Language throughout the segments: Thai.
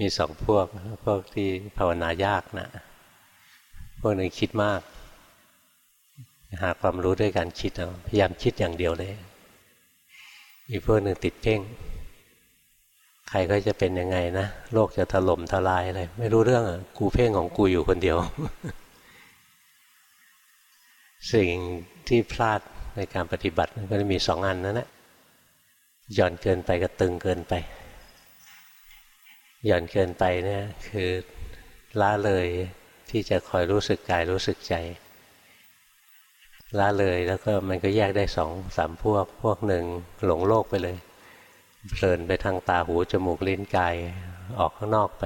มีสองพวก พวกที่ภาวนายากนะ พวกหนึ่งคิดมาก หาความรู้ด้วยการคิดเอาพยายามคิดอย่างเดียวเลย อีกพวกหนึ่งติดเพ่ง ใครก็จะเป็นยังไงนะ โลกจะถล่มทลายอะไร ไม่รู้เรื่องอะ กูเพ่งของกูอยู่คนเดียว สิ่งที่พลาดในการปฏิบัติก็จะมีสองอันนั่นแหละหย่อนเกินไปกับตึงเกินไป หย่อนเกินไปเนี่ยคือละเลยที่จะคอยรู้สึกกายรู้สึกใจละเลยแล้วก็มันก็แยกได้สองสามพวก พวกหนึ่งหลงโลกไปเลยเพลินไปทางตาหูจมูกลิ้นกายออกข้างนอกไป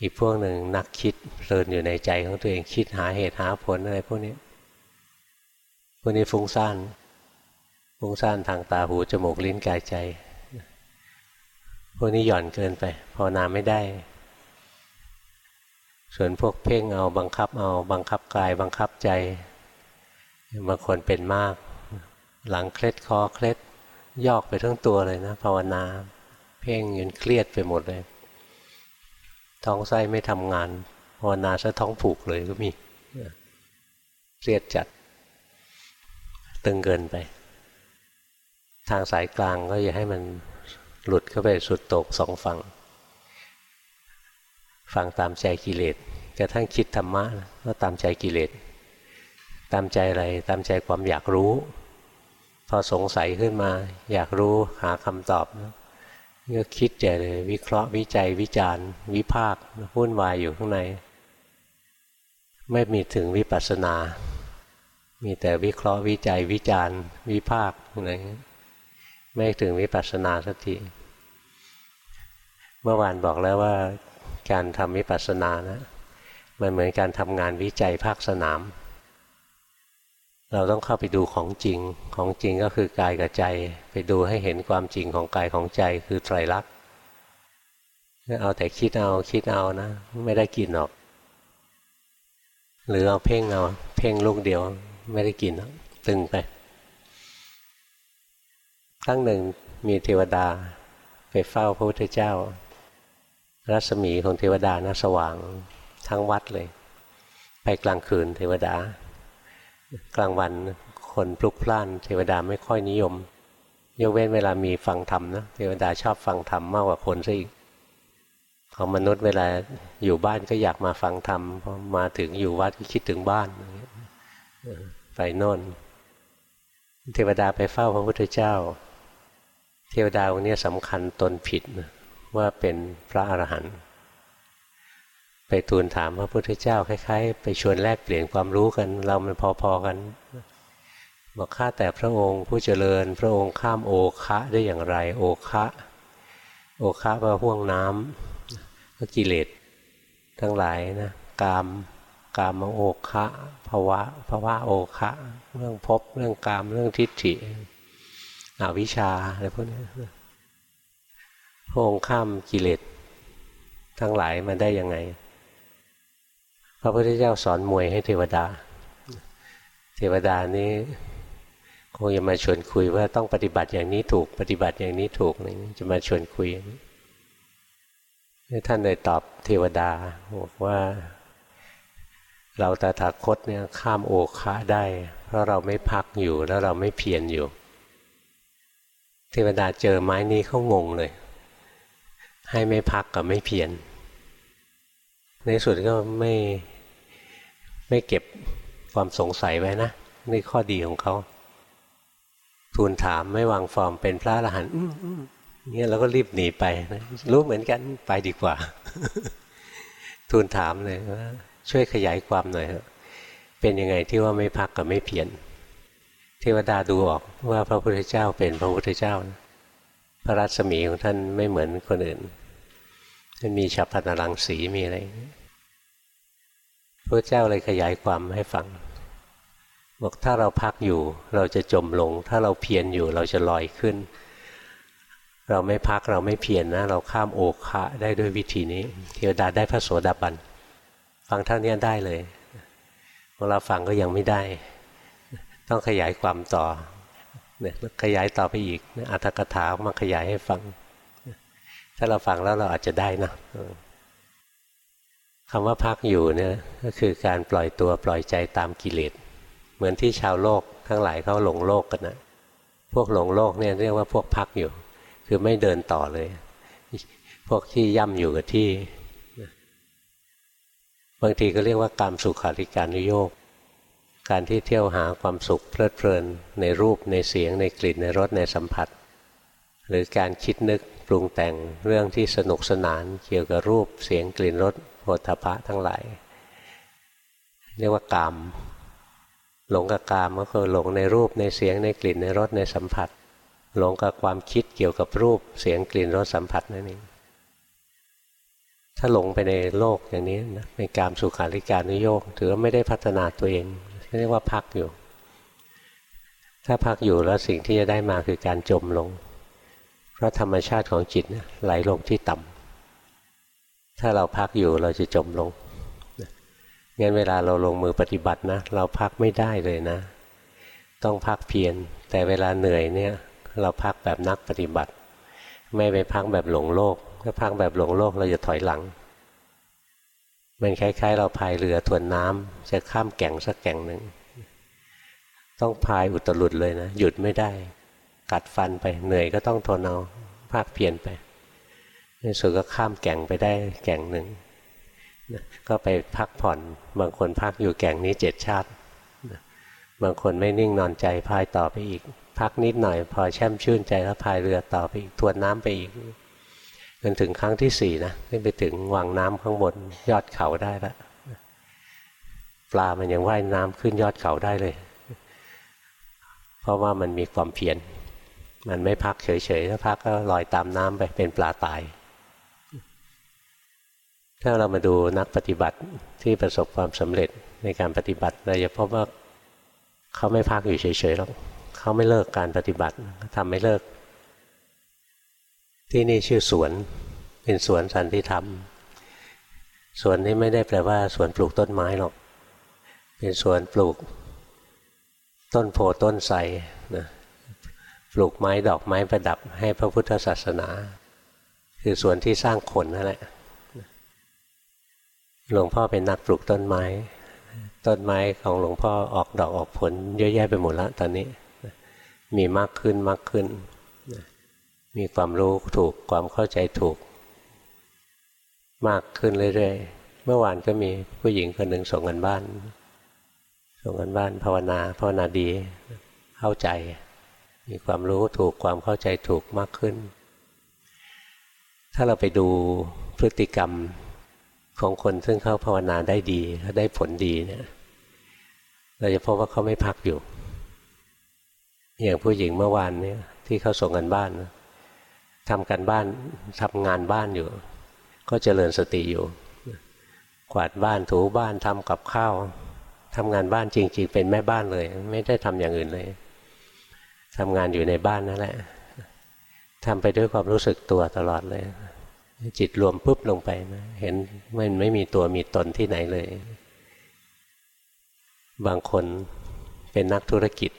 อีกพวกหนึ่งนักคิดเพลินอยู่ในใจของตัวเองคิดหาเหตุหาผลอะไรพวกนี้พวกนี้ฟุ้งซ่านฟุ้งซ่านทางตาหูจมูกลิ้นกายใจ พวกนี้หย่อนเกินไปภาวนาไม่ได้ ส่วนพวกเพ่งเอาบังคับเอาบังคับกายบังคับใจบางคนเป็นมาก หลังเคล็ดคอเคล็ดยอกไปทั้งตัวเลยนะภาวนา เพ่งเงินเครียดไปหมดเลย ท้องไส้ไม่ทำงานภาวนาซะท้องผูกเลยก็มีเครียดจัด ตึงเกินไป ทางสายกลางก็อย่าให้มัน หลุดเข้าไปสุดตกสองฝั่งฟังตามใจกิเลสกระทั่งคิดธรรมะก็ตามใจกิเลสตามใจอะไรตามใจความอยากรู้ พอสงสัยขึ้นมา อยากรู้หาคำตอบก็คิดใหญ่เลยวิเคราะห์วิจัยวิจารณ์ วิพากวุ่นวายอยู่ข้างใน ไม่มีถึงวิปัสสนา มีแต่วิเคราะห์วิจัยวิจารณ์ วิพากอะไร ไม่ถึงวิปัสสนาสักทีเมื่อวานบอกแล้วว่าการทำวิปัสสนานะมันเหมือนการทำงานวิจัยภาคสนาม เราต้องเข้าไปดูของจริงของจริงก็คือกายกับใจ ไปดูให้เห็นความจริงของกายของใจคือไตรลักษณ์เอาแต่คิดเอาคิดเอานะ ไม่ได้กินหรอก หรือเอาเพ่งเอาเพ่งลูกเดียว ไม่ได้กินหรอกตึงไป ครั้งหนึ่งมีเทวดาไปเฝ้าพระพุทธเจ้า รัศมีของเทวดานะสว่างทั้งวัดเลย ไปกลางคืนเทวดา กลางวันคนพลุกพล่าน เทวดาไม่ค่อยนิยม ยกเว้นเวลามีฟังธรรมนะเทวดาชอบฟังธรรมมากกว่าคนซะอีกของมนุษย์เวลาอยู่บ้านก็อยากมาฟังธรรมพอมาถึงอยู่วัดก็คิดถึงบ้านไปโน่น เทวดาไปเฝ้าพระพุทธเจ้า เทวดาองค์นี้สำคัญตนผิดว่าเป็นพระอรหันต์ไปทูลถามพระพุทธเจ้าคล้ายๆ ไปชวนแลกเปลี่ยนความรู้กัน เรามันพอๆกัน บอกข้าแต่พระองค์ผู้เจริญ พระองค์ข้ามโอคะได้อย่างไร โอคะ โอคะว่าห่วงน้ำก็กิเลสทั้งหลายนะกามกามโอคะภาวะภาวะโอคะ เรื่องพบเรื่องกามเรื่องทิฏฐิ อวิชชาอะไรพวกนี้พระองค์ข้ามกิเลสทั้งหลายมันได้ยังไง พระพุทธเจ้าสอนมวยให้เทวดา เทวดานี้คงจะมาชวนคุยว่าต้องปฏิบัติอย่างนี้ถูก ปฏิบัติอย่างนี้ถูกอะไรจะมาชวนคุยท่านเลยตอบเทวดาบอกว่า เราตถาคตเนี่ยข้ามโอคะได้ เพราะเราไม่พักอยู่แล้วเราไม่เพียรอยู่ เทวดาเจอไม้นี้เขางงเลย ให้ไม่พักกับไม่เพียรในสุดก็ไม่ไม่เก็บความสงสัยไว้นะนี่ข้อดีของเขาทูลถามไม่วางฟอร์มเป็นพระอรหันต์เนี่ยเราก็รีบหนีไปนะรู้เหมือนกันไปดีกว่า ทูลถามเลยว่าช่วยขยายความหน่อยเถอะเป็นยังไงที่ว่าไม่พักกับไม่เพียร เทวดาดูออกว่าพระพุทธเจ้าเป็นพระพุทธเจ้านะพระรัศมีของท่านไม่เหมือนคนอื่นท่านมีฉับพันรังสีมีอะไรพระเจ้าเลยขยายความให้ฟัง บอกถ้าเราพักอยู่ เราจะจมลง ถ้าเราเพียรอยู่เราจะลอยขึ้น เราไม่พักเราไม่เพียรนนะ เราข้ามโอคะได้ด้วยวิธีนี้ เทวดาได้พระโสดาบันฟังเท่านี้ได้เลยพอเราฟังก็ยังไม่ได้ ต้องขยายความต่อเนี่ยขยายต่อไปอีกอัตถกถามาขยายให้ฟัง ถ้าเราฟังแล้วเราอาจจะได้นะคำว่าพักอยู่เนี่ยก็คือการปล่อยตัวปล่อยใจตามกิเลสเหมือนที่ชาวโลกทั้งหลายเขาหลงโลกกันนะพวกหลงโลกเนี่ยเรียกว่าพวกพักอยู่ คือไม่เดินต่อเลย พวกที่ย่ำอยู่กับที่ บางทีก็เรียกว่าการสุขาริการุโยก การที่เที่ยวหาความสุขเพลิดเพลินในรูปในเสียงในกลิ่นในรสในสัมผัส หรือการคิดนึกปรุงแต่งเรื่องที่สนุกสนานเกี่ยวกับรูปเสียงกลิ่นรสโผฏฐพะทั้งหลาย เรียกว่ากาม หลงกับกามก็คือหลงในรูปในเสียงในกลิ่นในรสในสัมผัส หลงกับความคิดเกี่ยวกับรูปเสียงกลิ่นรสสัมผัสนั่นเองถ้าหลงไปในโลกอย่างนี้นะในการสุขาริการุโยกถือว่าไม่ได้พัฒนาตัวเอง เรียกว่าพักอยู่ ถ้าพักอยู่แล้วสิ่งที่จะได้มาคือการจมลง เพราะธรรมชาติของจิตไหลลงที่ต่ำถ้าเราพักอยู่เราจะจมลงงั้นเวลาเราลงมือปฏิบัตินะ เราพักไม่ได้เลยนะ ต้องพักเพียรแต่เวลาเหนื่อยเนี่ย เราพักแบบนักปฏิบัติ ไม่ไปพักแบบหลงโลก ถ้าพักแบบหลงโลกเราจะถอยหลัง มันคล้าย ๆ เราพายเรือทวนน้ำจะข้ามแก่งสักแก่งหนึ่งต้องพายอุตรุดเลยนะ หยุดไม่ได้ กัดฟันไปเหนื่อยก็ต้องทนเอาภาคเพียนไปในสุดก็ข้ามแก่งไปได้แก่งหนึ่งก็ไปพักผ่อนบางคนพักอยู่แก่งนี้เจ็ดชาติ บางคนไม่นิ่งนอนใจพายต่อไปอีก พักนิดหน่อย พอแช่มชื่นใจแล้วพายเรือต่อไปอีกทวนน้ำไปอีก จนถึงครั้งที่สี่นะขึ้นไปถึงวังน้ำข้างบนยอดเขาได้แล้วปลามันยังว่ายน้ำขึ้นยอดเขาได้เลย เพราะว่ามันมีความเพียรมันไม่พักเฉยๆถ้าพักก็ลอยตามน้ำไปเป็นปลาตาย ถ้าเรามาดูนักปฏิบัติที่ประสบความสำเร็จในการปฏิบัติเราจะพบว่าเขาไม่พักอยู่เฉยๆหรอกเขาไม่เลิกการปฏิบัติทำไม่เลิก ที่นี่ชื่อสวน เป็นสวนสันติธรรม สวนนี้ไม่ได้แปลว่าสวนปลูกต้นไม้หรอก เป็นสวนปลูก ต้นโพต้นไทรนะปลูกไม้ดอกไม้ประดับให้พระพุทธศาสนา คือสวนที่สร้างคนนั่นแหละหลวงพ่อเป็นนักปลูกต้นไม้ ต้นไม้ของหลวงพ่อออกดอกออกผลเยอะแยะไปหมดแล้วตอนนี้ มีมากขึ้นมากขึ้น มีความรู้ถูกความเข้าใจถูก มากขึ้นเรื่อยๆ เมื่อวานก็มีผู้หญิงคนหนึ่งส่งกันบ้าน ส่งกันบ้านภาวนาภาวนาดีเข้าใจ มีความรู้ถูกความเข้าใจถูกมากขึ้น ถ้าเราไปดูพฤติกรรมของคนซึ่งเข้าภาวนาได้ดีได้ผลดีเนี่ยเราจะพบว่าเขาไม่พักอยู่ อย่างผู้หญิงเมื่อวานเนี่ยที่เขาส่งกันบ้าน ทำกันบ้านทำงานบ้านอยู่ ก็เจริญสติอยู่ กวาดบ้านถูบ้านทำกับข้าวทำงานบ้านจริง ๆ เป็นแม่บ้านเลย ไม่ได้ทำอย่างอื่นเลยทำงานอยู่ในบ้านนั่นแหละทำไปด้วยความรู้สึกตัวตลอดเลย จิตรวมปุ๊บลงไปนะ เห็นมันไม่มีตัวมีตนที่ไหนเลย บางคนเป็นนักธุรกิจ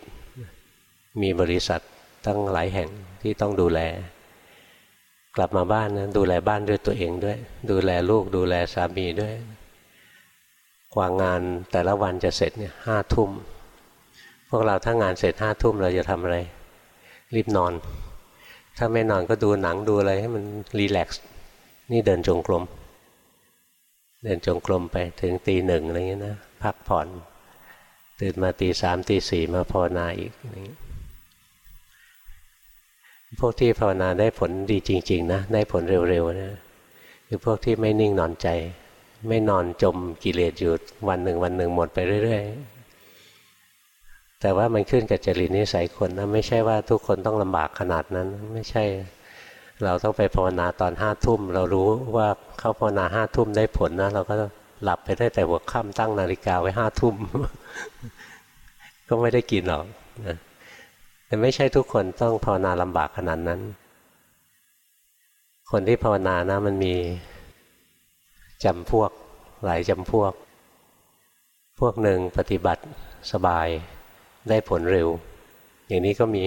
มีบริษัทตั้งหลายแห่งที่ต้องดูแล กลับมาบ้านนะดูแลบ้านด้วยตัวเองด้วย ดูแลลูกดูแลสามีด้วยกว่างานแต่ละวันจะเสร็จเนี่ยห้าทุ่มพวกเราถ้างานเสร็จห้าทุ่มเราจะทำอะไร รีบนอน ถ้าไม่นอนก็ดูหนังดูอะไรให้มันรีแลกซ์นี่เดินจงกรมเดินจงกรมไปถึงตีหนึ่งอะไรเงี้ยนะ พักผ่อน ตื่นมาตีสามตีสี่มาภาวนาอีกอะไรเงี้ย พวกที่ภาวนาได้ผลดีจริง ๆ นะ ได้ผลเร็วๆนะคือพวกที่ไม่นิ่งนอนใจ ไม่นอนจมกิเลสอยู่วันหนึ่งวันหนึ่งหมดไปเรื่อย ๆ แต่ว่ามันขึ้นกับจริตนิสัยคนนะไม่ใช่ว่าทุกคนต้องลำบากขนาดนั้น ไม่ใช่เราต้องไปภาวนาตอนห้าทุ่ม เรารู้ว่าเขาภาวนาห้าทุ่มได้ผลนะ เราก็หลับไปได้แต่หัวค่ำตั้งนาฬิกาไว้ห้าทุ่ม ก็ไม่ได้กินหรอกนะ แต่ไม่ใช่ทุกคนต้องภาวนาลำบากขนาดนั้น คนที่ภาวนานะมันมีจำพวกหลายจำพวก พวกหนึ่งปฏิบัติสบายได้ผลเร็ว อย่างนี้ก็มี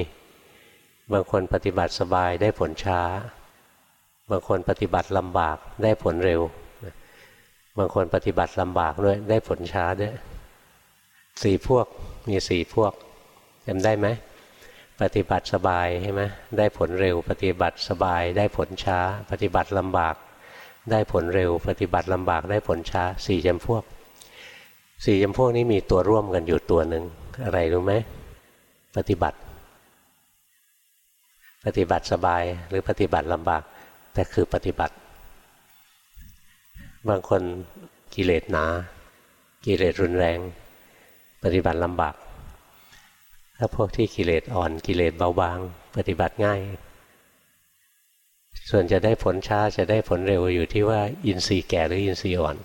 บางคนปฏิบัติสบายได้ผลช้า บางคนปฏิบัติลำบากได้ผลเร็ว บางคนปฏิบัติลำบากด้วยได้ผลช้าด้วยสี่พวกมีสี่พวกจำได้ไหม ปฏิบัติสบายใช่ไหมได้ผลเร็ว ปฏิบัติสบาย ได้ผลช้า ปฏิบัติลำบาก ได้ผลเร็ว ปฏิบัติลำบากได้ผลช้าสี่จำพวกสี่จำพวกนี้มีตัวร่วมกันอยู่ตัวหนึ่งอะไรรู้ไหมปฏิบัติ ปฏิบัติสบายหรือปฏิบัติลำบาก แต่คือปฏิบัติ บางคนกิเลสหนา กิเลสรุนแรง ปฏิบัติลำบาก ถ้าพวกที่กิเลสอ่อนกิเลสเบาบาง ปฏิบัติง่าย ส่วนจะได้ผลช้าจะได้ผลเร็วอยู่ที่ว่า อินทรีย์แก่หรืออินทรีย์อ่อน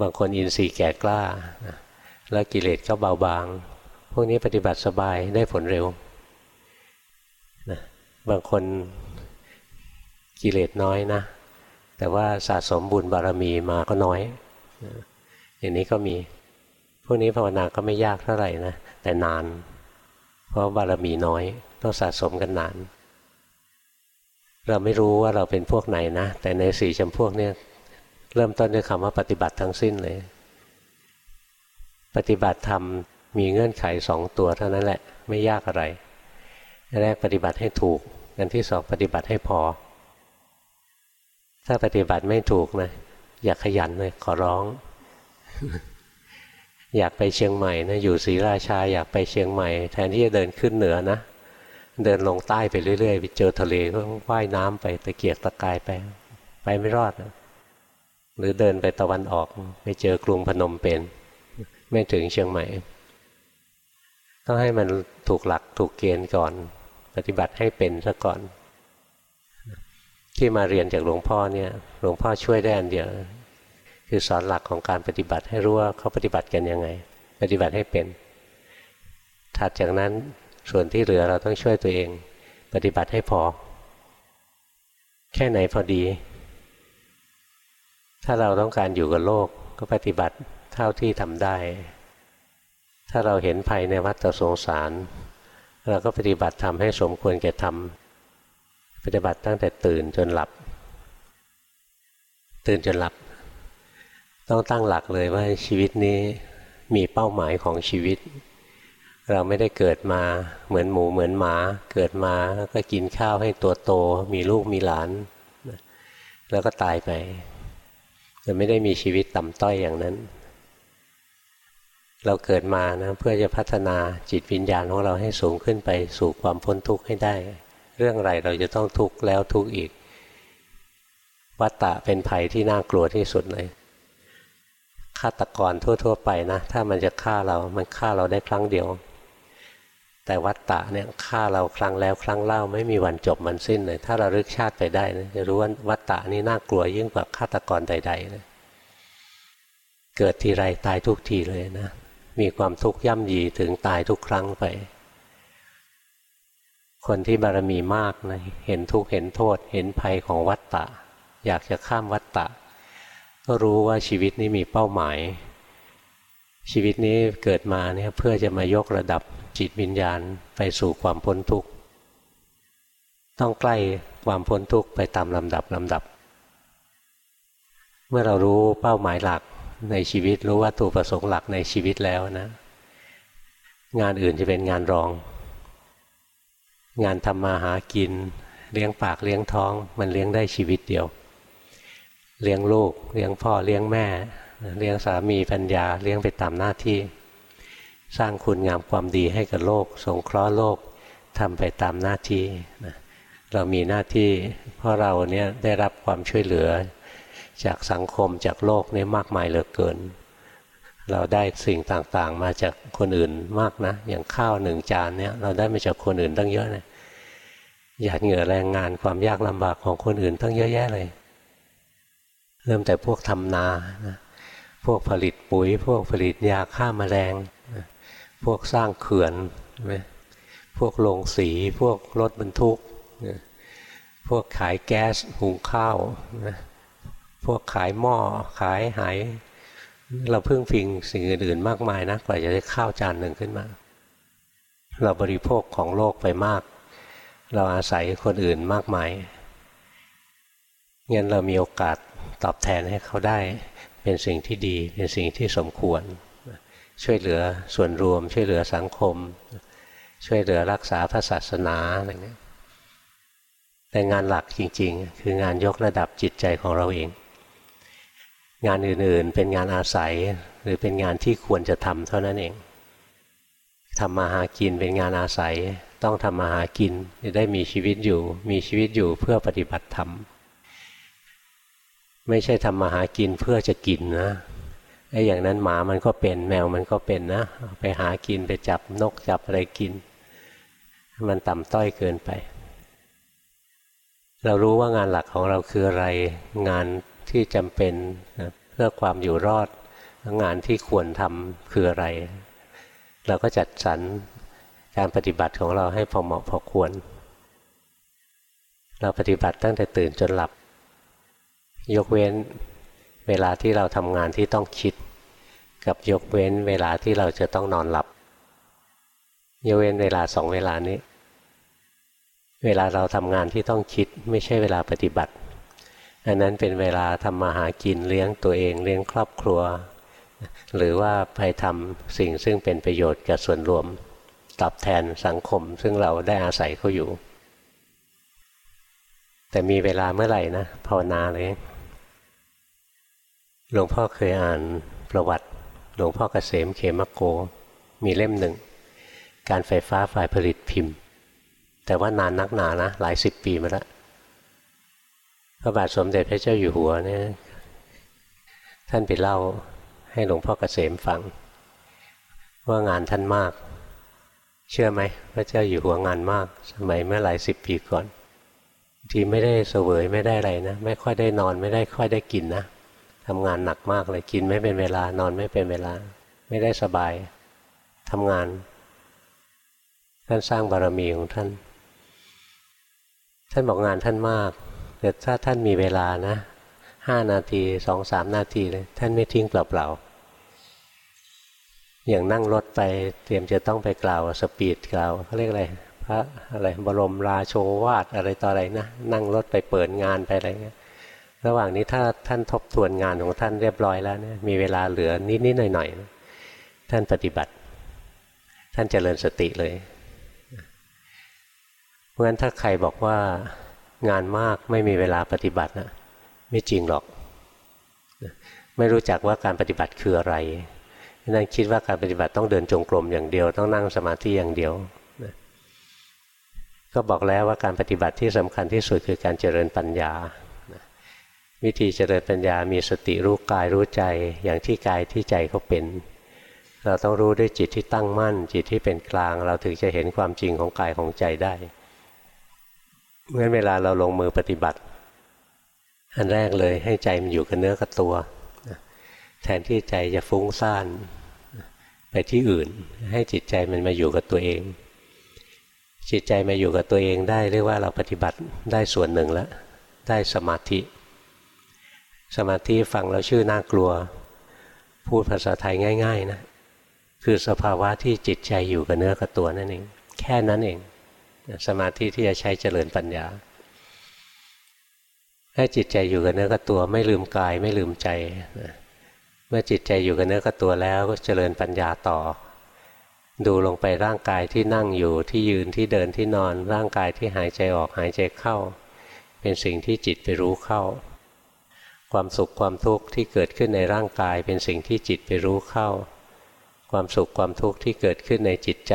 บางคนอินทรีย์แก่กล้า แล้วกิเลสก็เบาบาง พวกนี้ปฏิบัติสบายได้ผลเร็วนะบางคนกิเลสน้อยนะ แต่ว่าสะสมบุญบารมีมาก็น้อย อย่างนี้ก็มี พวกนี้ภาวนาก็ไม่ยากเท่าไหร่นะ แต่นาน เพราะบารมีน้อยต้องสะสมกันนาน เราไม่รู้ว่าเราเป็นพวกไหนนะ แต่ในสี่จำพวกนี้เริ่มต้นด้วยคำว่าปฏิบัติทั้งสิ้นเลย ปฏิบัติธรรมมีเงื่อนไขสองตัวเท่านั้นแหละ ไม่ยากอะไรแรกปฏิบัติให้ถูกอันที่สองปฏิบัติให้พอ ถ้าปฏิบัติไม่ถูกนะ อยากขยันเลยขอร้อง อยากไปเชียงใหม่นะอยู่ศรีราชาอยากไปเชียงใหม่ แทนที่จะเดินขึ้นเหนือนะ เดินลงใต้ไปเรื่อยๆไปเจอทะเลก็ว่ายน้ำไปตะเกียกตะกายไป ไปไม่รอดนะหรือเดินไปตะวันออกไปเจอกรุงพนมเปญไม่ถึงเชียงใหม่ ต้องให้มันถูกหลักถูกเกณฑ์ก่อน ปฏิบัติให้เป็นซะก่อน ที่มาเรียนจากหลวงพ่อเนี่ย หลวงพ่อช่วยได้อันเดียว คือสอนหลักของการปฏิบัติให้รู้ว่าเขาปฏิบัติกันยังไง ปฏิบัติให้เป็น ถัดจากนั้นส่วนที่เหลือเราต้องช่วยตัวเอง ปฏิบัติให้พอ แค่ไหนพอดี ถ้าเราต้องการอยู่กับโลกก็ปฏิบัติเท่าที่ทำได้ ถ้าเราเห็นภัยในวัฏสงสาร เราก็ปฏิบัติทำให้สมควรแก่ทำปฏิบัติตั้งแต่ตื่นจนหลับ ตื่นจนหลับ ต้องตั้งหลักเลยว่าชีวิตนี้มีเป้าหมายของชีวิต เราไม่ได้เกิดมาเหมือนหมูเหมือนหมา เกิดมาก็กินข้าวให้ตัวโต มีลูกมีหลาน แล้วก็ตายไปจะไม่ได้มีชีวิตต่ำต้อยอย่างนั้น เราเกิดมานะเพื่อจะพัฒนาจิตวิญญาณของเราให้สูงขึ้นไปสู่ความพ้นทุกข์ให้ได้ เรื่องอะไรเราจะต้องทุกข์แล้วทุกข์อีกวัตตะเป็นภัยที่น่ากลัวที่สุดเลย ฆาตกรทั่ว ๆ ไปนะ ถ้ามันจะฆ่าเรา มันฆ่าเราได้ครั้งเดียว แต่วัตตะเนี่ยฆ่าเราครั้งแล้วครั้งเล่าไม่มีวันจบมันสิ้นเลย ถ้าเราลึกชาติไปได้นะจะรู้ว่าวัตตะนี่น่ากลัวยิ่งกว่าฆาตกรใดๆเลยเกิดทีไรตายทุกทีเลยนะ มีความทุกข์ย่ำยีถึงตายทุกครั้งไป คนที่บารมีมากนะเห็นทุกข์เห็นโทษ เห็นภัยของวัฏฏะอยากจะข้ามวัฏฏะ ก็รู้ว่าชีวิตนี้มีเป้าหมาย ชีวิตนี้เกิดมาเนี่ยเพื่อจะมายกระดับจิตวิญญาณไปสู่ความพ้นทุกข์ ต้องใกล้ความพ้นทุกข์ไปตามลำดับลำดับ เมื่อเรารู้เป้าหมายหลักในชีวิตรู้ว่าตัวประสงค์หลักในชีวิตแล้วนะ งานอื่นจะเป็นงานรอง งานทำมาหากิน เลี้ยงปากเลี้ยงท้อง มันเลี้ยงได้ชีวิตเดียว เลี้ยงลูก เลี้ยงพ่อเลี้ยงแม่ เลี้ยงสามีปัญญา เลี้ยงไปตามหน้าที่ สร้างคุณงามความดีให้กับโลก สงเคราะห์โลกทำไปตามหน้าที่นะเรามีหน้าที่ เพราะเราเนี่ยได้รับความช่วยเหลือ จากสังคมจากโลกนี่มากมายเหลือเกิน เราได้สิ่งต่างๆ มาจากคนอื่นมากนะ อย่างข้าวหนึ่งจานเนี่ยเราได้มาจากคนอื่นตั้งเยอะเลยหยาดเหงื่อแรงงานความยากลำบากของคนอื่นตั้งเยอะแยะเลย เริ่มแต่พวกทำนานะพวกผลิตปุ๋ย พวกผลิตยาฆ่ามาแมลงพวกสร้างเขื่อนพวกโรงสีพวกรถบรรทุกพวกขายแก๊สหุงข้าวนะพวกขายหม้อขายหายเราพึ่งพิงสิ่งอื่นๆมากมายนะกว่าจะได้ข้าวจานหนึ่งขึ้นมา เราบริโภคของโลกไปมาก เราอาศัยคนอื่นมากมายงั้นเรามีโอกาส ตอบแทนให้เขาได้ เป็นสิ่งที่ดี เป็นสิ่งที่สมควร ช่วยเหลือส่วนรวม ช่วยเหลือสังคม ช่วยเหลือรักษาพระศาสนาอะไรเงี้ยแต่งานหลักจริง ๆ คืองานยกระดับจิตใจของเราเอง งานอื่นๆ เป็นงานอาศัยหรือเป็นงานที่ควรจะทำเท่านั้นเองทำมาหากินเป็นงานอาศัย ต้องทำมาหากินจะได้มีชีวิตอยู่ มีชีวิตอยู่เพื่อปฏิบัติธรรม ไม่ใช่ทำมาหากินเพื่อจะกินนะไอ้อย่างนั้นหมามันก็เป็นแมวมันก็เป็นนะไปหากินไปจับนกจับอะไรกิน มันต่ำต้อยเกินไป เรารู้ว่างานหลักของเราคืออะไร งานที่จำเป็นเพื่อความอยู่รอด งานที่ควรทำคืออะไร เราก็จัดสรรการปฏิบัติของเราให้พอเหมาะพอควร เราปฏิบัติตั้งแต่ตื่นจนหลับ ยกเว้นเวลาที่เราทำงานที่ต้องคิด กับยกเว้นเวลาที่เราจะต้องนอนหลับ ยกเว้นเวลาสองเวลานี้ เวลาเราทำงานที่ต้องคิดไม่ใช่เวลาปฏิบัติอันนั้นเป็นเวลาทำมาหากินเลี้ยงตัวเองเลี้ยงครอบครัว หรือว่าไปทำสิ่งซึ่งเป็นประโยชน์กับส่วนรวม ตอบแทนสังคม ซึ่งเราได้อาศัยเขาอยู่ แต่มีเวลาเมื่อไหร่นะภาวนาเลย หลวงพ่อเคยอ่านประวัติ หลวงพ่อเกษมเขมโก มีเล่มหนึ่ง การไฟฟ้าฝ่ายผลิตพิมพ์ แต่ว่านานนักหนานะ หลายสิบปีมาแล้วพระบาทสมเด็จพระเจ้าอยู่หัวเนี่ยท่านไปเล่าให้หลวงพ่อเกษมฟัง ว่างานท่านมาก เชื่อไหมพระเจ้าอยู่หัวงานมาก สมัยเมื่อหลายสิบปีก่อน ทีไม่ได้เสวยไม่ได้อะไรนะ ไม่ค่อยได้นอนไม่ได้ค่อยได้กินนะ ทำงานหนักมากเลยกินไม่เป็นเวลานอนไม่เป็นเวลา ไม่ได้สบายทำงาน ท่านสร้างบารมีของท่าน ท่านบอกงานท่านมากแต่ถ้าท่านมีเวลานะห้านาทีสองสามนาทีเลยท่านไม่ทิ้งเปล่าๆอย่างนั่งรถไปเตรียมจะต้องไปกล่าวสปีดกล่าวเขาเรียกอะไรพระอะไรบรมราโชวาทอะไรต่ออะไรนะ นั่งรถไปเปิดงานไปอะไรเงี้ย ระหว่างนี้ถ้าท่านทบทวนงานของท่านเรียบร้อยแล้วเนี่ยมีเวลาเหลือนิดๆหน่อยๆท่านปฏิบัติ ท่านเจริญสติเลยเพราะฉะนั้นถ้าใครบอกว่างานมากไม่มีเวลาปฏิบัตินะไม่จริงหรอก ไม่รู้จักว่าการปฏิบัติคืออะไรนั่นคิดว่าการปฏิบัติต้องเดินจงกรมอย่างเดียว ต้องนั่งสมาธิอย่างเดียวก็บอกแล้วว่าการปฏิบัติที่สำคัญที่สุดคือการเจริญปัญญา วิธีเจริญปัญญามีสติรู้กายรู้ใจอย่างที่กายที่ใจเขาเป็น เราต้องรู้ด้วยจิตที่ตั้งมั่น จิตที่เป็นกลาง เราถึงจะเห็นความจริงของกายของใจได้เมื่อเวลาเราลงมือปฏิบัติ อันแรกเลยให้ใจมันอยู่กับเนื้อกับตัวแทนที่ใจจะฟุ้งซ่านไปที่อื่น ให้จิตใจมันมาอยู่กับตัวเอง จิตใจมาอยู่กับตัวเองได้เรียกว่าเราปฏิบัติได้ส่วนหนึ่งแล้วได้สมาธิ สมาธิฟังเราชื่อน่ากลัว พูดภาษาไทยง่าย ๆ นะ คือสภาวะที่จิตใจอยู่กับเนื้อกับตัวนั่นเอง แค่นั้นเอง สมาธิที่จะใช้เจริญปัญญาให้จิตใจอยู่กับเนื้อกับตัว ไม่ลืมกายไม่ลืมใจเมื่อจิตใจอยู่กับเนื้อกับตัวแล้วก็เจริญปัญญาต่อ ดูลงไปร่างกายที่นั่งอยู่ที่ยืนที่เดินที่นอน ร่างกายที่หายใจออกหายใจเข้า เป็นสิ่งที่จิตไปรู้เข้า ความสุขความทุกข์ที่เกิดขึ้นในร่างกาย เป็นสิ่งที่จิตไปรู้เข้า ความสุขความทุกข์ที่เกิดขึ้นในจิตใจ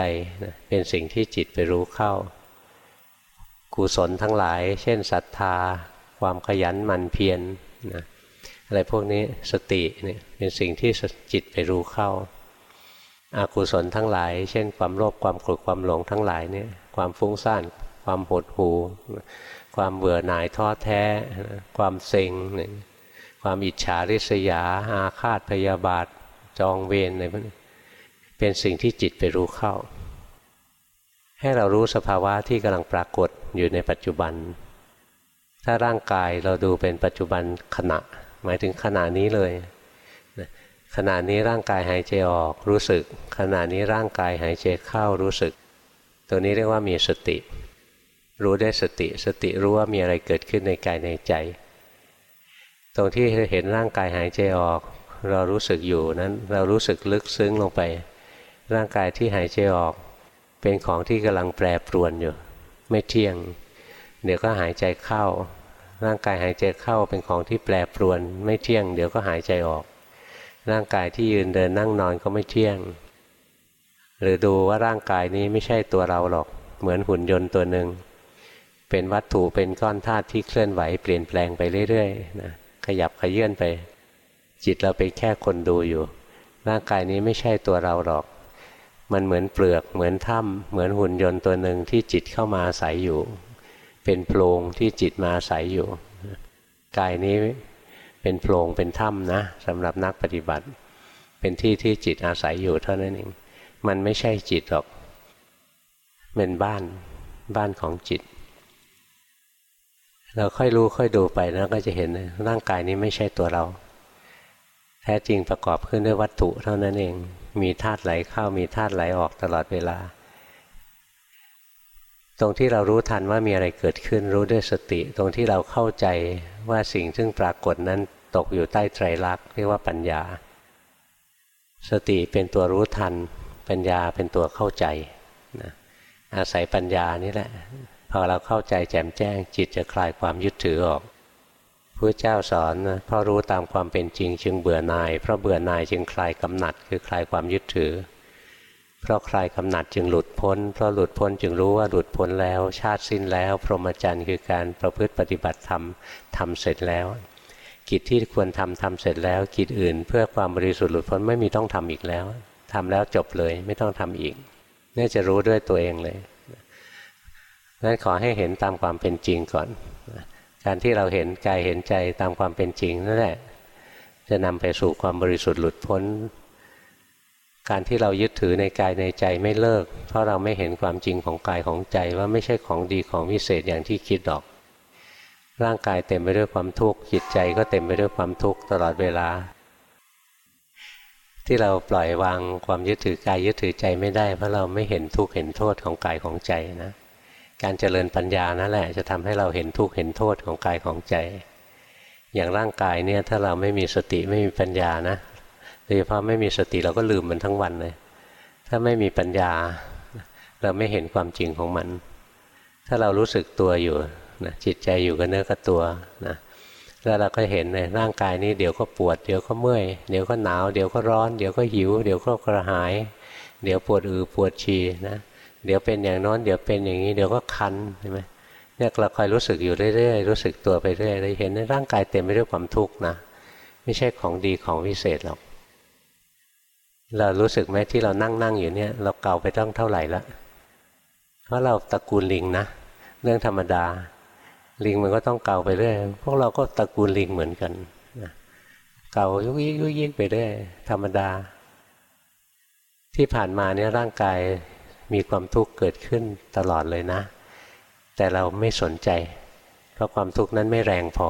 เป็นสิ่งที่จิตไปรู้เข้า กุศลทั้งหลาย เช่นศรัทธา ความขยันหมั่นเพียรนะอะไรพวกนี้สติเนี่ยเป็นสิ่งที่จิตไปรู้เข้าอากุศลทั้งหลาย เช่น ความโลภความโกรธความหลงทั้งหลายเนี่ยความฟุ้งซ่านความหดหู่ความเบื่อหน่ายท้อแท้ ความเซ็ง ความอิจฉาริษยา อาฆาตพยาบาท จองเวรอะไรพวกนี้เป็นสิ่งที่จิตไปรู้เข้า ให้เรารู้สภาวะที่กำลังปรากฏอยู่ในปัจจุบัน ถ้าร่างกายเราดูเป็นปัจจุบันขณะ หมายถึงขณะนี้เลยขณะนี้ร่างกายหายใจออกรู้สึก ขณะนี้ร่างกายหายใจเข้ารู้สึก ตัวนี้เรียกว่ามีสติ รู้ได้สติ สติรู้ว่ามีอะไรเกิดขึ้นในกายในใจ ตรงที่เห็นร่างกายหายใจออก เรารู้สึกอยู่นั้นเรารู้สึกลึกซึ้งลงไป ร่างกายที่หายใจออก เป็นของที่กำลังแปรปรวนอยู่ ไม่เที่ยง เดี๋ยวก็หายใจเข้า ร่างกายหายใจเข้าเป็นของที่แปรปรวน ไม่เที่ยง เดี๋ยวก็หายใจออก ร่างกายที่ยืนเดินนั่งนอนก็ไม่เที่ยง หรือดูว่าร่างกายนี้ไม่ใช่ตัวเราหรอก เหมือนหุ่นยนต์ตัวหนึ่งเป็นวัตถุเป็นก้อนธาตุที่เคลื่อนไหวเปลี่ยนแปลงไปเรื่อยๆนะ ขยับขยื่นไป จิตเราเป็นแค่คนดูอยู่ ร่างกายนี้ไม่ใช่ตัวเราหรอก มันเหมือนเปลือกเหมือนถ้ำเหมือนหุ่นยนต์ตัวหนึ่งที่จิตเข้ามาอาศัยอยู่ เป็นโพรงที่จิตมาอาศัยอยู่ กายนี้เป็นโพรงเป็นถ้ำนะสำหรับนักปฏิบัติ เป็นที่ที่จิตอาศัยอยู่เท่านั้นเองมันไม่ใช่จิตหรอก เป็นบ้านบ้านของจิต เราค่อยรู้ค่อยดูไปแล้วก็จะเห็นร่างกายนี้ไม่ใช่ตัวเรา แท้จริงประกอบขึ้นด้วยวัตถุเท่านั้นเอง มีธาตุไหลเข้ามีธาตุไหลออกตลอดเวลา ตรงที่เรารู้ทันว่ามีอะไรเกิดขึ้นรู้ด้วยสติ ตรงที่เราเข้าใจว่าสิ่งซึ่งปรากฏนั้นตกอยู่ใต้ไตรลักษณ์เรียกว่าปัญญา สติเป็นตัวรู้ทัน ปัญญาเป็นตัวเข้าใจนะอาศัยปัญญานี่แหละ พอเราเข้าใจแจ่มแจ้ง จิตจะคลายความยึดถือออกพระเจ้าสอนนะเพราะรู้ตามความเป็นจริง จึงเบื่อหน่าย เพราะเบื่อหน่ายจึงคลายกำหนัด คือคลายความยึดถือ เพราะคลายกำหนัดจึงหลุดพ้น เพราะหลุดพ้นจึงรู้ว่าหลุดพ้นแล้ว ชาติสิ้นแล้ว พรหมจรรย์คือการประพฤติปฏิบัติธรรมทำเสร็จแล้ว กิจที่ควรทำทำเสร็จแล้ว กิจอื่น เพื่อความบริสุทธิ์หลุดพ้นไม่มีต้องทำอีกแล้วทำแล้วจบเลยไม่ต้องทำอีกนี่จะรู้ด้วยตัวเองเลย นั้นขอให้เห็นตามความเป็นจริงก่อน การที่เราเห็นกายเห็นใจตามความเป็นจริงนั่นแหละจะนำไปสู่ความบริสุทธิ์หลุดพ้น การที่เรายึดถือในกายในใจไม่เลิก เพราะเราไม่เห็นความจริงของกายของใจว่าไม่ใช่ของดีของวิเศษอย่างที่คิดดอก ร่างกายเต็มไปด้วยความทุกข์จิตใจก็เต็มไปด้วยความทุกข์ตลอดเวลา ที่เราปล่อยวางความยึดถือกายยึดถือใจไม่ได้ เพราะเราไม่เห็นทุกข์เห็นโทษของกายของใจนะ การเจริญปัญญานั่นแหละ จะทำให้เราเห็นทุกข์เห็นโทษของกายของใจ อย่างร่างกายเนี่ยถ้าเราไม่มีสติไม่มีปัญญานะโดยเฉพาะไม่มีสติเราก็ลืมมันทั้งวันเลย ถ้าไม่มีปัญญา เราไม่เห็นความจริงของมัน ถ้าเรารู้สึกตัวอยู่นะจิตใจอยู่กับเนื้อกับตัวนะแล้วเราก็เห็นในร่างกายนี้เดี๋ยวก็ปวด เดี๋ยวก็เมื่อย เดี๋ยวก็หนาว เดี๋ยวก็ร้อน เดี๋ยวก็หิว เดี๋ยวก็กระหาย เดี๋ยวปวดอือปวดฉี่นะ เดี๋ยวเป็นอย่างน้นเดี๋ยวเป็นอย่างนี้เดี๋ยวก็คันใช่ไหมเนี่ยเราคอยรู้สึกอยู่เรื่อยๆรู้สึกตัวไปเรื่อยเราเห็นในร่างกายเต็มไปด้วยความทุกข์นะไม่ใช่ของดีของวิเศษหรอกเรารู้สึกไหมที่เรานั่งนั่งอยู่เนี่ย เราเก่าไปตั้งเท่าไหร่ละเพราะเราตระกูลลิงนะเรื่องธรรมดา ลิงมันก็ต้องเก่าไปเรื่อยพวกเราก็ตระกูลลิงเหมือนกันเก่ายุกยิกยุกยิกไปเรื่อยธรรมดา ที่ผ่านมาเนี่ยร่างกาย มีความทุกข์เกิดขึ้นตลอดเลยนะ แต่เราไม่สนใจ เพราะความทุกข์นั้นไม่แรงพอ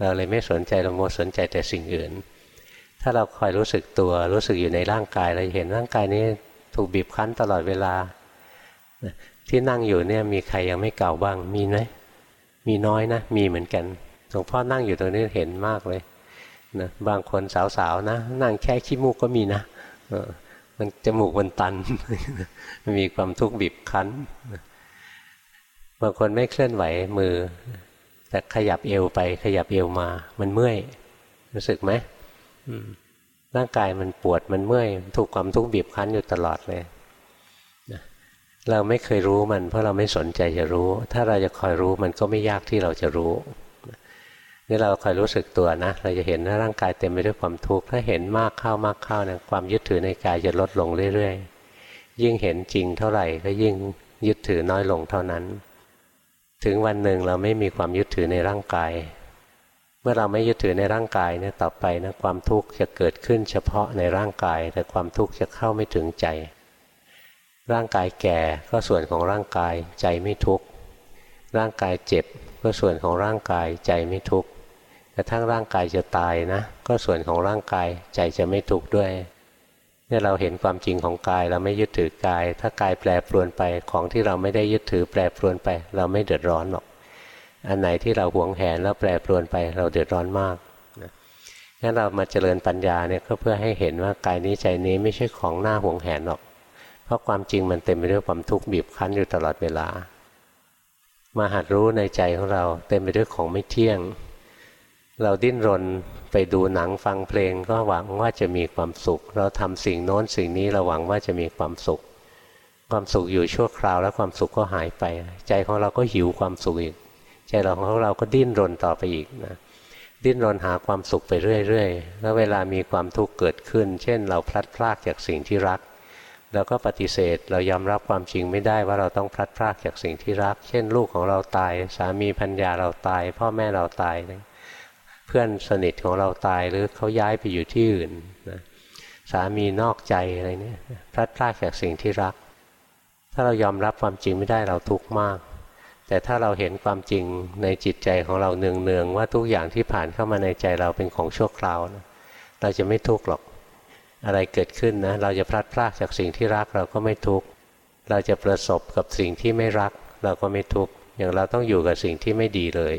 เราเลยไม่สนใจเราโมสนใจแต่สิ่งอื่น ถ้าเราคอยรู้สึกตัวรู้สึกอยู่ในร่างกายเราเห็นร่างกายนี้ถูกบีบคั้นตลอดเวลา ที่นั่งอยู่เนี่ยมีใครยังไม่เก่าบ้างมีไหมมีน้อยนะ มีเหมือนกันหลวงพ่อนั่งอยู่ตรงนี้เห็นมากเลยนะบางคนสาวๆนะ นั่งแค่ขี้มูกก็มีนะ มันจมูกมันตันมันมีความทุกข์บีบคั้นบางคนไม่เคลื่อนไหวมือ แต่ขยับเอวไป ขยับเอวมา มันเมื่อยรู้สึกไหมร่างกายมันปวดมันเมื่อยถูกความทุกข์บีบคั้นอยู่ตลอดเลยเราไม่เคยรู้มัน เพราะเราไม่สนใจจะรู้ ถ้าเราจะคอยรู้มันก็ไม่ยากที่เราจะรู้ นี่เราคอยรู้สึกตัวนะ เราจะเห็นว่าร่างกายเต็มไปด้วยความทุกข์ ถ้าเห็นมากเข้ามากเข้านะความยึดถือในกายจะลดลงเรื่อยๆ ยิ่งเห็นจริงเท่าไหร่ก็ยิ่งยึดถือน้อยลงเท่านั้น ถึงวันหนึ่งเราไม่มีความยึดถือในร่างกาย เมื่อเราไม่ยึดถือในร่างกายเนี่ยต่อไปนะความทุกข์จะเกิดขึ้นเฉพาะในร่างกาย แต่ความทุกข์จะเข้าไม่ถึงใจ ร่างกายแก่ก็ส่วนของร่างกายใจไม่ทุกข์ ร่างกายเจ็บก็ส่วนของร่างกายใจไม่ทุกข์ ระทั่งร่างกายจะตายนะ ก็ส่วนของร่างกายใจจะไม่ทุกข์ด้วยเนี่ยเราเห็นความจริงของกายเราไม่ยึดถือกาย ถ้ากายแปรปรวนไปของที่เราไม่ได้ยึดถือแปรปรวนไป เราไม่เดือดร้อนหรอก อันไหนที่เราหวงแหนแล้วแปรปรวนไป เราเดือดร้อนมากงั้นเรามาเจริญปัญญาเนี่ยก็เพื่อให้เห็นว่ากายนี้ใจนี้ไม่ใช่ของหน้าหวงแหนหรอก เพราะความจริงมันเต็มไปด้วยความทุกข์บีบคั้นอยู่ตลอดเวลา มาหัดรู้ในใจของเราเต็มไปด้วยของไม่เที่ยง เราดิ้นรนไปดูหนังฟังเพลง ก็หวังว่าจะมีความสุข เราทำสิ่งโน้นสิ่งนี้เราหวังว่าจะมีความสุข ความสุขอยู่ชั่วคราวแล้วความสุขก็หายไป ใจของเราก็หิวความสุขอีก ใจเราของเราก็ดิ้นรนต่อไปอีกนะดิ้นรนหาความสุขไปเรื่อยๆ แล้วเวลามีความทุกข์เกิดขึ้น เช่น เราพลัดพรากจากสิ่งที่รัก เราก็ปฏิเสธ เรายอมรับความจริงไม่ได้ว่าเราต้องพลัดพรากจากสิ่งที่รัก เช่น ลูกของเราตาย สามีพัญญาเราตาย พ่อแม่เราตาย เพื่อนสนิทของเราตายหรือเขาย้ายไปอยู่ที่อื่นนะสามีนอกใจอะไรเนี่ยพลัดพรากจากสิ่งที่รัก ถ้าเรายอมรับความจริงไม่ได้เราทุกข์มาก แต่ถ้าเราเห็นความจริงในจิตใจของเราเนืองๆว่าทุกอย่างที่ผ่านเข้ามาในใจเราเป็นของชั่วคราวนะเราจะไม่ทุกข์หรอกอะไรเกิดขึ้นนะเราจะพลัดพรากจากสิ่งที่รักเราก็ไม่ทุกข์เราจะประสบกับสิ่งที่ไม่รัก เราก็ไม่ทุกข์อย่างเราต้องอยู่กับสิ่งที่ไม่ดีเลย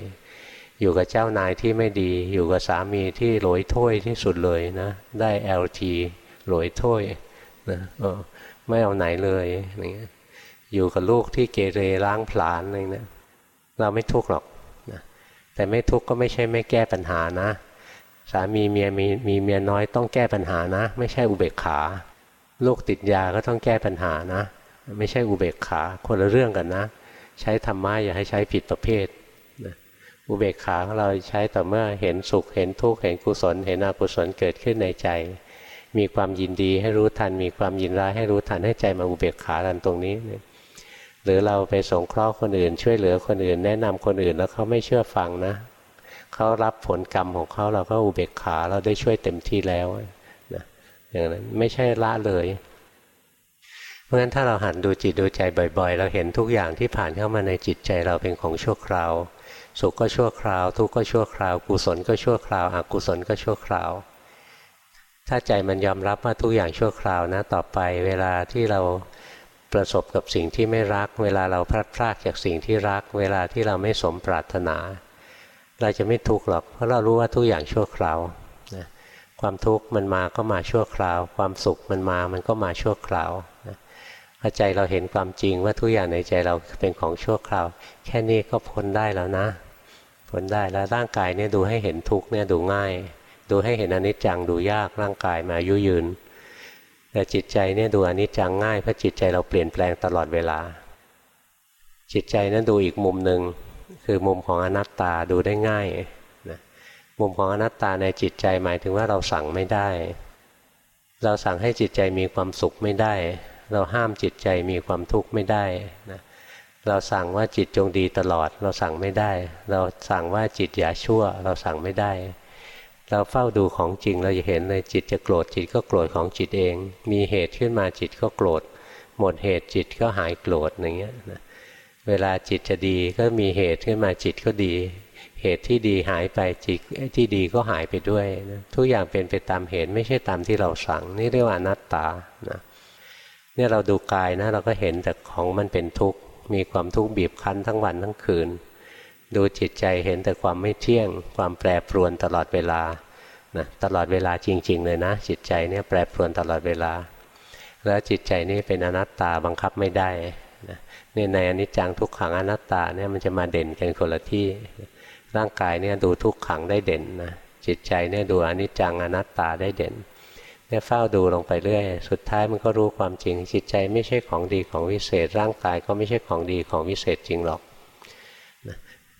อยู่กับเจ้านายที่ไม่ดี อยู่กับสามีที่หลอยถ้วยที่สุดเลยนะได้ LT โหลอยถ้วยนะไม่เอาไหนเลยอย่างเงี้ยอยู่กับลูกที่เกเรล้างผลาญอะไรเนี่ยเราไม่ทุกข์หรอกนะแต่ไม่ทุกข์ก็ไม่ใช่ไม่แก้ปัญหานะ สามีเมียมีมีเมียน้อยต้องแก้ปัญหานะ ไม่ใช่อุเบกขา ลูกติดยาก็ต้องแก้ปัญหานะ ไม่ใช่อุเบกขาคนละเรื่องกันนะ ใช้ธรรมะอย่าให้ใช้ผิดประเภท อุเบกขาของเราใช้แต่เมื่อเห็นสุขเห็นทุกข์เห็นกุศล เห็นอกุศลเกิดขึ้นในใจ มีความยินดีให้รู้ทัน มีความยินร้ายให้รู้ทันให้ใจมาอุเบกขากันตรงนี้เนี่ยหรือเราไปสงเคราะห์คนอื่น ช่วยเหลือคนอื่น แนะนำคนอื่นแล้วเขาไม่เชื่อฟังนะเขารับผลกรรมของเขาเราก็อุเบกขาเราได้ช่วยเต็มที่แล้วนะอย่างนั้นไม่ใช่ละเลย เพราะฉะนั้นถ้าเราหันดูจิตดูใจบ่อย ๆ เราเห็นทุกอย่างที่ผ่านเข้ามาในจิตใจเราเป็นของชั่วคราว สุขก็ชั่วคราว ทุกข์ก็ชั่วคราว กุศลก็ชั่วคราวอกุศลก็ชั่วคราว ถ้าใจมันยอมรับว่าทุกอย่างชั่วคราวนะต่อไปเวลาที่เราประสบกับสิ่งที่ไม่รัก เวลาเราพลาดพลาดจากสิ่งที่รัก เวลาที่เราไม่สมปรารถนา เราจะไม่ทุกข์หรอก เพราะเรารู้ว่าทุกอย่างชั่วคราวนะความทุกข์มันมาก็มาชั่วคราว ความสุขมันมามันก็มาชั่วคราวนะพอใจเราเห็นความจริงว่าทุกอย่างในใจเราเป็นของชั่วคราว แค่นี้ก็พ้นได้แล้วนะ พ้นได้แล้วร่างกายเนี่ยดูให้เห็นทุกเนี่ยดูง่าย ดูให้เห็นอนิจจังดูยากร่างกายมายุยืน แต่จิตใจเนี่ยดูอนิจจังง่ายเพราะจิตใจเราเปลี่ยนแปลงตลอดเวลา จิตใจนั้นดูอีกมุมหนึ่งคือมุมของอนัตตาดูได้ง่ายนะมุมของอนัตตาในจิตใจหมายถึงว่าเราสั่งไม่ได้ เราสั่งให้จิตใจมีความสุขไม่ได้ เราห้ามจิตใจมีความทุกข์ไม่ได้นะ เราสั่งว่าจิตจงดีตลอด เราสั่งไม่ได้ เราสั่งว่าจิตอย่าชั่ว เราสั่งไม่ได้ เราเฝ้าดูของจริงเราจะเห็นเลยจิตจะโกรธจิตก็โกรธของจิตเอง มีเหตุขึ้นมาจิตก็โกรธ หมดเหตุจิตก็หายโกรธอย่างเงี้ยเวลาจิตจะดีก็มีเหตุขึ้นมาจิตก็ดี เหตุที่ดีหายไปจิตที่ดีก็หายไปด้วยนะทุกอย่างเป็นไปตามเหตุไม่ใช่ตามที่เราสั่ง นี่เรียกว่าอนัตตานะเนี่ยเราดูกายนะเราก็เห็นแต่ของมันเป็นทุกข์ มีความทุกข์บีบคั้นทั้งวันทั้งคืน ดูจิตใจเห็นแต่ความไม่เที่ยง ความแปรปรวนตลอดเวลานะตลอดเวลาจริง ๆ เลยนะ จิตใจเนี่ยแปรปรวนตลอดเวลา แล้วจิตใจนี่เป็นอนัตตาบังคับไม่ได้นะนี่ในอนิจจังทุกขังอนัตตาเนี่ยมันจะมาเด่นกันคนละที่ ร่างกายเนี่ยดูทุกขังได้เด่นนะจิตใจเนี่ยดูอนิจจังอนัตตาได้เด่น เนี่ยเฝ้าดูลงไปเรื่อย สุดท้ายมันก็รู้ความจริง จิตใจไม่ใช่ของดีของวิเศษ ร่างกายก็ไม่ใช่ของดีของวิเศษจริงหรอก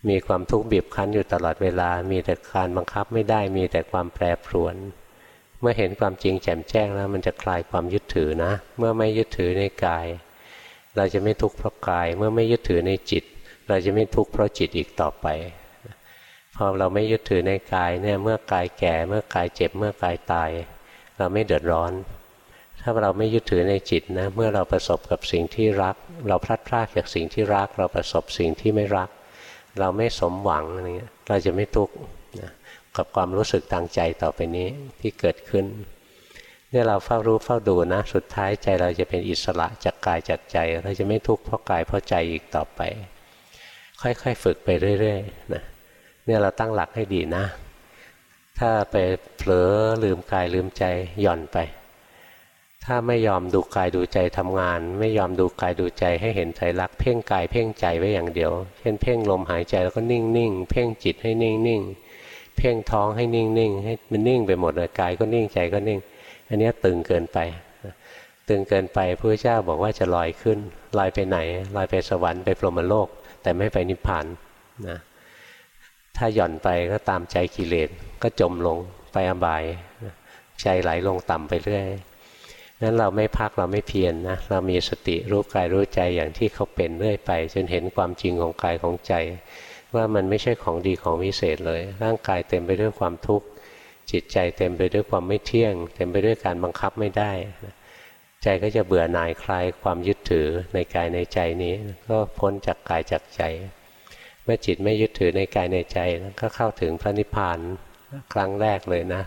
มีความทุกข์บีบคั้นอยู่ตลอดเวลา มีแต่การบังคับไม่ได้ มีแต่ความแปรปรวน เมื่อเห็นความจริงแจ่มแจ้งแล้ว มันจะคลายความยึดถือนะ เมื่อไม่ยึดถือในกาย เราจะไม่ทุกข์เพราะกาย เมื่อไม่ยึดถือในจิต เราจะไม่ทุกข์เพราะจิตอีกต่อไป พอเราไม่ยึดถือในกายเนี่ย เมื่อกายแก่ เมื่อกายเจ็บ เมื่อกายตาย เราไม่เดือดร้อน ถ้าเราไม่ยึดถือในจิตนะ เมื่อเราประสบกับสิ่งที่รัก เราพลัดพรากจากสิ่งที่รัก เราประสบสิ่งที่ไม่รัก เราไม่สมหวังอะไรเงี้ยเราจะไม่ทุกข์กับความรู้สึกทางใจต่อไปนี้ที่เกิดขึ้นเนี่ยเราเฝ้ารู้เฝ้าดูนะ สุดท้ายใจเราจะเป็นอิสระจากกายจากใจ เราจะไม่ทุกข์เพราะกายเพราะใจอีกต่อไป ค่อยๆฝึกไปเรื่อยๆนะเนี่ยเราตั้งหลักให้ดีนะ ถ้าไปเผลอลืมกายลืมใจหย่อนไป ถ้าไม่ยอมดูกายดูใจทำงาน ไม่ยอมดูกายดูใจให้เห็นใจรักเพ่งกายเพ่งใจไว้อย่างเดียว เช่นเพ่งลมหายใจแล้วก็นิ่งนิ่งเพ่งจิตให้นิ่งนิ่งเพ่งท้องให้นิ่งนิ่งให้มันนิ่งไปหมดเลยกายก็นิ่งใจก็นิ่ง อันนี้ตึงเกินไป ตึงเกินไปพระเจ้าบอกว่าจะลอยขึ้นลอยไปไหนลอยไปสวรรค์ไปพรหมโลก แต่ไม่ไปนิพพานนะ ถ้าหย่อนไปก็ตามใจกิเลสก็จมลงไปอบาย ใจไหลลงต่ำไปเรื่อยนั้นเราไม่พักเราไม่เพียรนนะเรามีสติรู้กายรู้ใจอย่างที่เขาเป็นเรื่อยไป จนเห็นความจริงของกายของใจ ว่ามันไม่ใช่ของดีของวิเศษเลย ร่างกายเต็มไปด้วยความทุกข์จิตใจเต็มไปด้วยความไม่เที่ยง เต็มไปด้วยการบังคับไม่ได้ ใจก็จะเบื่อหน่ายคลายความยึดถือในกายในใจนี้ ก็พ้นจากกายจากใจ มื่อจิตไม่ยึดถือในกายในใจก็เข้าถึงพระนิพพานครั้งแรกเลยนะ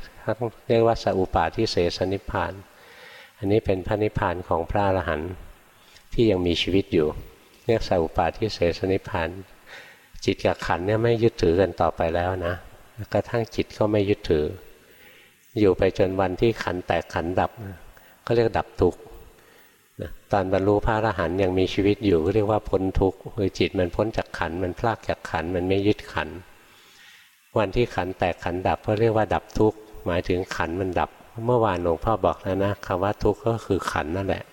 เรียกว่าสัพปาทิเสสนิพพาน อันนี้เป็นพระนิพพานของพระอรหันต์ที่ยังมีชีวิตอยู่ เรียกสัพปาทิเสสนิพพาน จิตกับขันเนี่ยไม่ยึดถือกันต่อไปแล้วนะกระทั่งจิตก็ไม่ยึดถือ อยู่ไปจนวันที่ขันแตกขันดับ ก็เรียกดับทุกข์ ตอนบรรลุพระอรหันต์ยังมีชีวิตอยู่ก็เรียกว่าพ้นทุกข์คือจิตมันพ้นจากขันมันพลากจากขันมันไม่ยึดขัน วันที่ขันแตกขันดับก็เรียกว่าดับทุกข์หมายถึงขันมันดับ เมื่อวานหลวงพ่อบอกแล้วนะคำว่าทุกข์ก็คือขันนั่นแหละ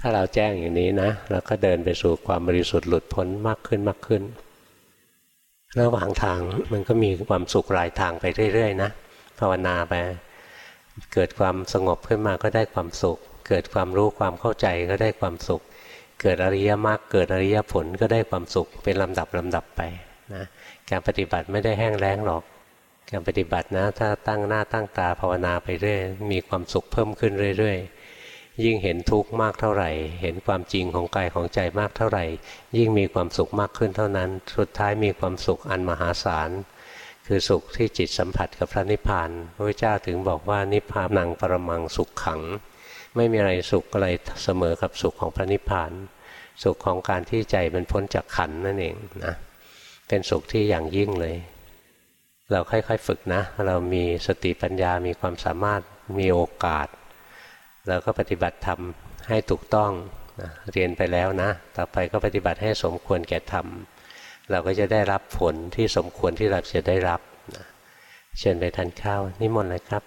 ถ้าเราแจ้งอย่างนี้นะเราก็เดินไปสู่ความบริสุทธิ์หลุดพ้นมากขึ้นมากขึ้นระหว่างทางมันก็มีความสุขรายทางไปเรื่อยๆนะภาวนาไปเกิดความสงบขึ้นมาก็ได้ความสุข เกิดความรู้ความเข้าใจก็ได้ความสุข เกิดอริยมรรคเกิดอริยผลก็ได้ความสุขเป็นลำดับลำดับไปนะการปฏิบัติไม่ได้แห้งแล้งหรอก การปฏิบัตินะ ถ้าตั้งหน้าตั้งตาภาวนาไปเรื่อยมีความสุขเพิ่มขึ้นเรื่อยๆ ยิ่งเห็นทุกข์มากเท่าไหร่ เห็นความจริงของกายของใจมากเท่าไหร่ ยิ่งมีความสุขมากขึ้นเท่านั้น สุดท้ายมีความสุขอันมหาศาลคือสุขที่จิตสัมผัสกับพระนิพพานพระเจ้าถึงบอกว่านิพพานังปรมังสุขขัง ไม่มีอะไรสุขอะไรเสมอกับสุขของพระนิพพาน สุขของการที่ใจมันพ้นจากขันนั่นเองนะเป็นสุขที่อย่างยิ่งเลย เราค่อยๆฝึกนะ เรามีสติปัญญามีความสามารถมีโอกาสเราก็ปฏิบัติธรรมให้ถูกต้องนะเรียนไปแล้วนะ ต่อไปก็ปฏิบัติให้สมควรแก่ธรรม เราก็จะได้รับผลที่สมควรที่เราจะได้รับนะเชิญไปทานข้าวนิมนต์เลยครับ